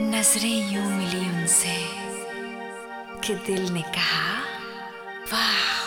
नज़रें यूँ मिली उनसे कि दिल ने कहा वाह